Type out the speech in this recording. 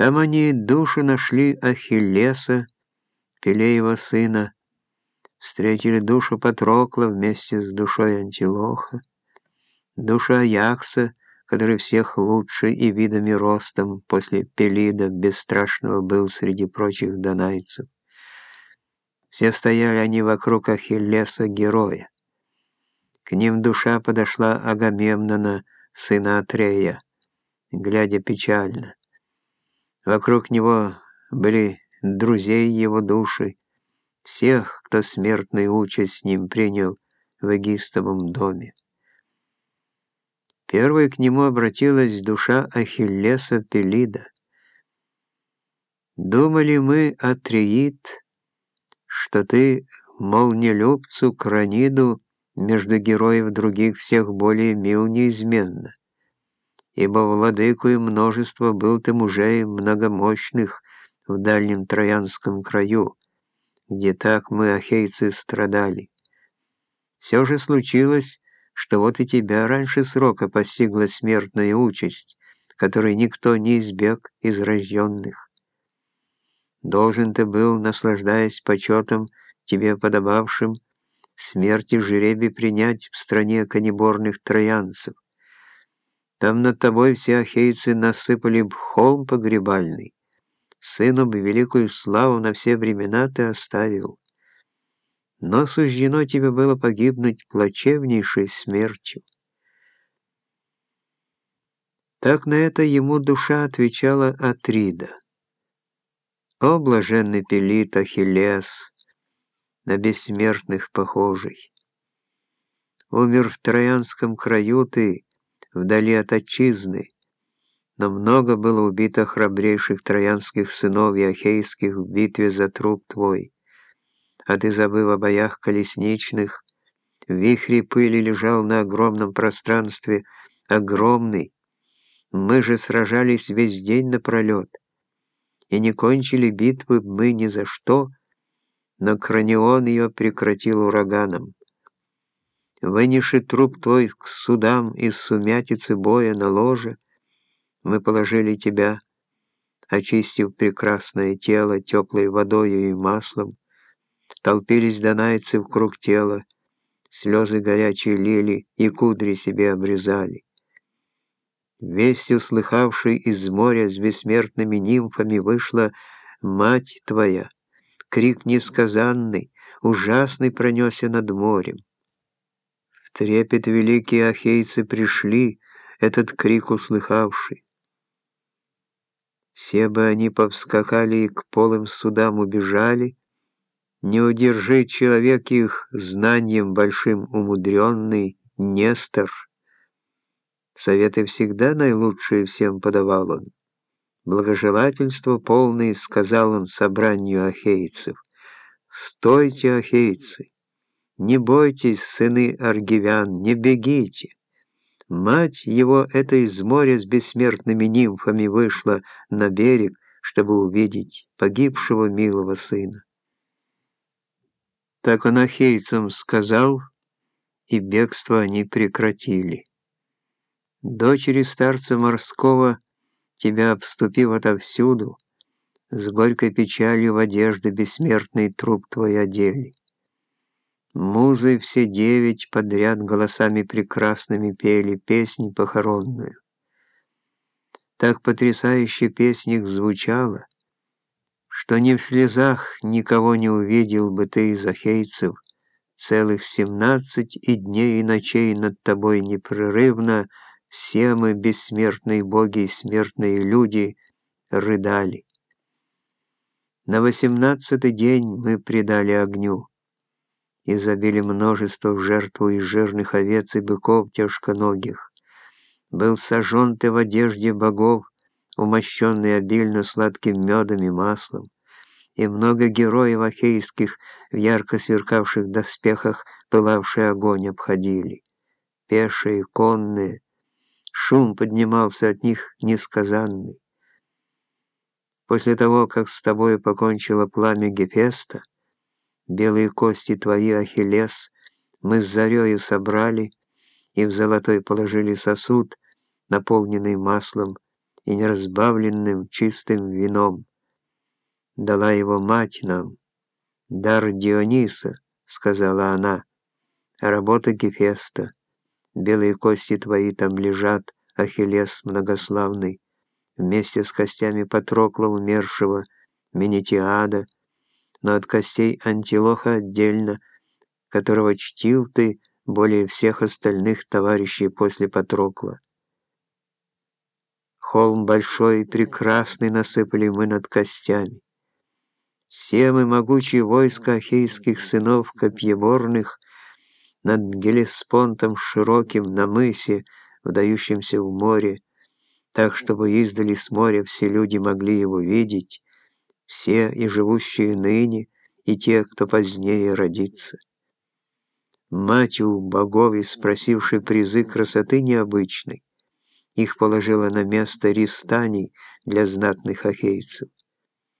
Там они душу нашли Ахиллеса, Пелеева сына, встретили душу Патрокла вместе с душой Антилоха, душу Аякса, который всех лучше и видами ростом после Пелида бесстрашного был среди прочих донайцев. Все стояли они вокруг Ахиллеса героя. К ним душа подошла Агамемнона, сына Атрея, глядя печально. Вокруг него были друзей его души, всех, кто смертную участь с ним принял в Эгистовом доме. Первой к нему обратилась душа Ахиллеса Пелида. «Думали мы, Атреид, что ты, молнелюбцу Краниду, между героев других всех более мил неизменно, ибо владыку и множество был ты мужей многомощных в дальнем Троянском краю, где так мы, ахейцы, страдали. Все же случилось, что вот и тебя раньше срока постигла смертная участь, которой никто не избег из рожденных. Должен ты был, наслаждаясь почетом, тебе подобавшим, смерти жребий принять в стране каниборных троянцев. Там над тобой все ахейцы насыпали холм погребальный. Сыну бы великую славу на все времена ты оставил но суждено тебе было погибнуть плачевнейшей смертью. Так на это ему душа отвечала Атрида. «О, блаженный Пелит Ахиллес, на бессмертных похожий! Умер в Троянском краю ты, вдали от отчизны, но много было убито храбрейших троянских сынов и ахейских в битве за труп твой а ты, забыв о боях колесничных, в вихре пыли лежал на огромном пространстве, огромный. Мы же сражались весь день напролет, и не кончили битвы мы ни за что, но Кранион ее прекратил ураганом. Вынеши труп твой к судам из сумятицы боя на ложе, мы положили тебя, очистив прекрасное тело теплой водою и маслом, Толпились донайцы вкруг тела, слезы горячие лили и кудри себе обрезали. Весть услыхавший из моря с бессмертными нимфами вышла мать твоя. Крик несказанный, ужасный пронесся над морем. В трепет великие ахейцы пришли, этот крик услыхавший. Все бы они повскакали и к полым судам убежали, не удержит человек их знанием большим умудренный Нестор. Советы всегда наилучшие всем подавал он. Благожелательство полное сказал он собранию ахейцев. «Стойте, ахейцы! Не бойтесь, сыны аргивян, не бегите!» Мать его это из моря с бессмертными нимфами вышла на берег, чтобы увидеть погибшего милого сына. Так он ахейцам сказал, и бегство они прекратили. Дочери старца морского, тебя обступив отовсюду, с горькой печалью в одежды бессмертный труп твой одели. Музы все девять подряд голосами прекрасными пели песнь похоронную. Так потрясающе песня их звучала, что ни в слезах никого не увидел бы ты из ахейцев, целых семнадцать и дней и ночей над тобой непрерывно все мы, бессмертные боги и смертные люди, рыдали. На восемнадцатый день мы предали огню и забили множество в жертву из жирных овец и быков тяжконогих. Был сожжен ты в одежде богов, умощенный обильно сладким медом и маслом, и много героев ахейских в ярко сверкавших доспехах пылавший огонь обходили. Пешие, конные, шум поднимался от них несказанный. После того, как с тобой покончило пламя Гефеста, белые кости твои, Ахиллес, мы с зарею собрали и в золотой положили сосуд, наполненный маслом, и неразбавленным чистым вином. Дала его мать нам, дар Диониса, сказала она, работа Гефеста. Белые кости твои там лежат, Ахиллес многославный, вместе с костями Патрокла умершего, Менетиада, но от костей Антилоха отдельно, которого чтил ты более всех остальных товарищей после Патрокла. Холм большой и прекрасный насыпали мы над костями. Все мы могучие войска ахейских сынов копьеборных над Гелеспонтом широким на мысе, вдающимся в море, так, чтобы издали с моря все люди могли его видеть, все и живущие ныне, и те, кто позднее родится. Мать у богов, спросившей призы красоты необычной, их положила на место ристаний для знатных ахейцев.